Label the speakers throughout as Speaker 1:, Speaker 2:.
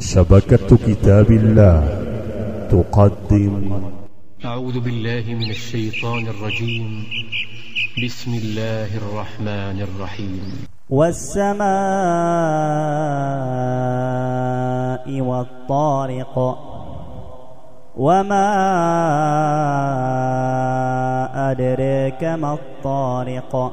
Speaker 1: شبكة كتاب الله تقدم.
Speaker 2: أعوذ بالله من الشيطان الرجيم. بسم الله الرحمن الرحيم.
Speaker 3: والسماء والطارق وما أدريك ما الطارق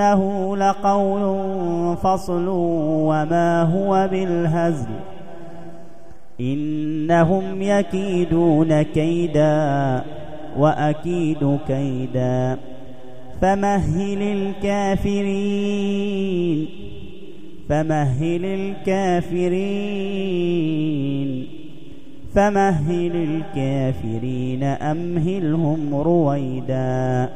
Speaker 3: إنه لقول فصل وما هو بالهزل. إنهم يكيدون كيدا وأكيد كيدا. فمهل الكافرين فمهل الكافرين. فمهل الكافرين أمهلهم رويداً.